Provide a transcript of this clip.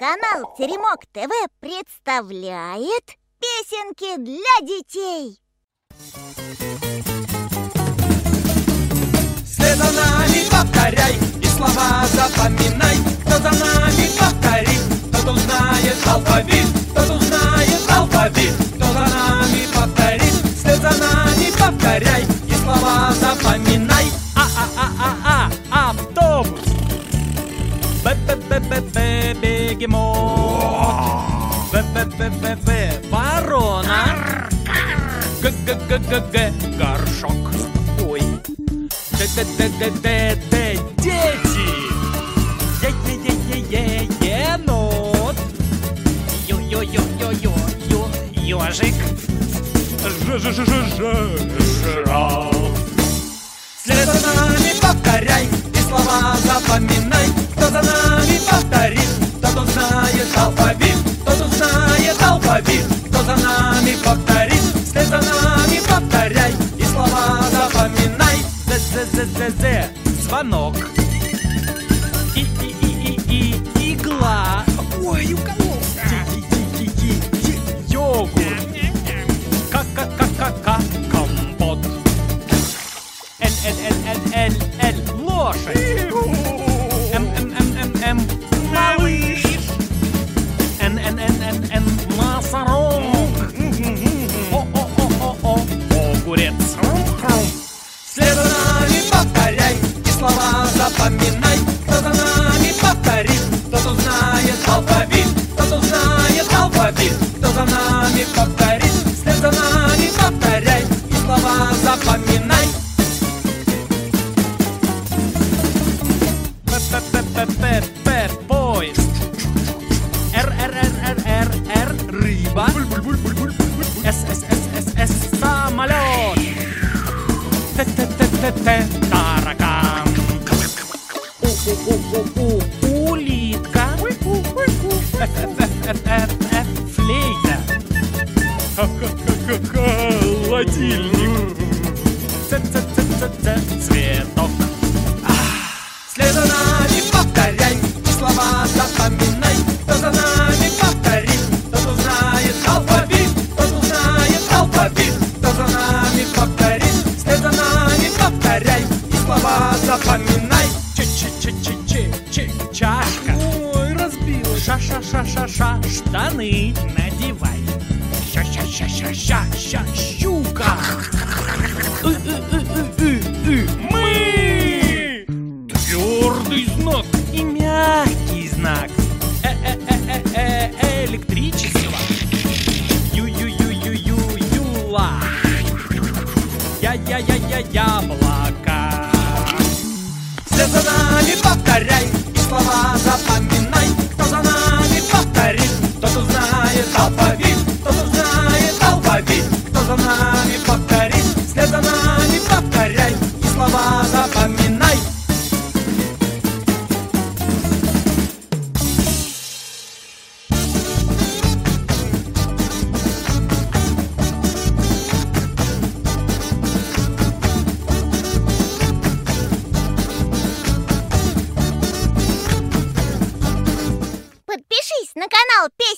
Канал Теремок ТВ представляет песенки для детей. След за нами повторяй и слова запоминай. Кто за нами повторит, тот узнает алфавит, тот узнает алфавит. Кто за нами повторит, след за нами повторяй и слова запоминай. А-а-а-а-а, автобус. Б-б-б-б-б, бегемот. В-в-в-в-в, ворона. Г-г-г-г-г, горшок. Ой. Д-д-д-д-д-д, дети. Е-е-е-е-е, енот. Ё-ё-ё-ё-ё-ё, ёжик. Ж-ж-ж-ж-ж-жираф. След за нами повторяй и слова запоминай. З-з-з-з-з, звонок. И-и-и-и-и, игла. Ой, укололся. Й-й-й-й-й, йогурт. Ка-ка-ка-ка-ка, компот. Л-л-л-л-л-л, лошадь. Нами повторит, след за нами повторяй и слова запоминай. П-п-п-п-п, поезд. Р-р-р-р-р-р, рыба. С-с-с-с-с, таракан. У-у-у-у-у, улитка. Ха-ха-ха-ха, холодильник. Цветок. След за нами повторяй слова запоминай. Кто за нами повторит, тот узнает алфавит, тот узнает алфавит. Кто за нами повторит, след за нами повторяй и слова запоминай. Ч-ч-ч-ч-ч, чашка. Ой, разбила. Ша-ша-ша-ша-ша, штаны надевай. Ща-ща-ща-ща-ща, щука. И-и-и-и-и, мы! Твердый знак и мягкий знак. Электричество. Ю-ю-ю-ю-ю-юла. Я-я-я-я яблоко. След за нами повторяй слова запоминай.